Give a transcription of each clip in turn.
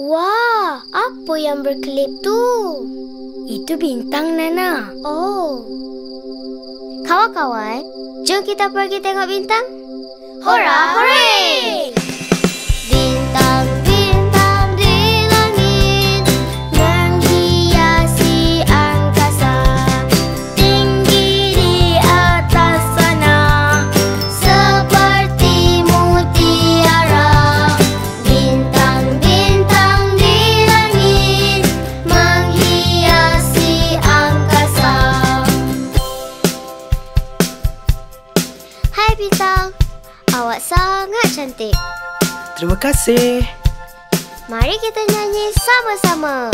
Wah, apa yang berkelip tu? Itu bintang, Nana. Oh. Kawan-kawan, jom kita pergi tengok bintang. Hora, hora! Bintang, awak sangat cantik. Terima kasih. Mari kita nyanyi sama-sama.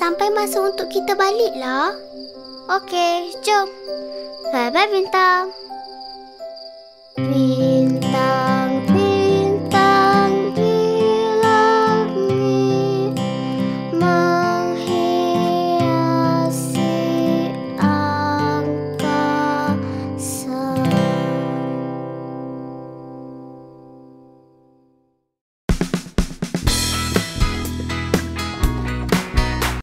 Sampai masa untuk kita balik lah. Okey, jom. Bye-bye, Bintang. Bintang.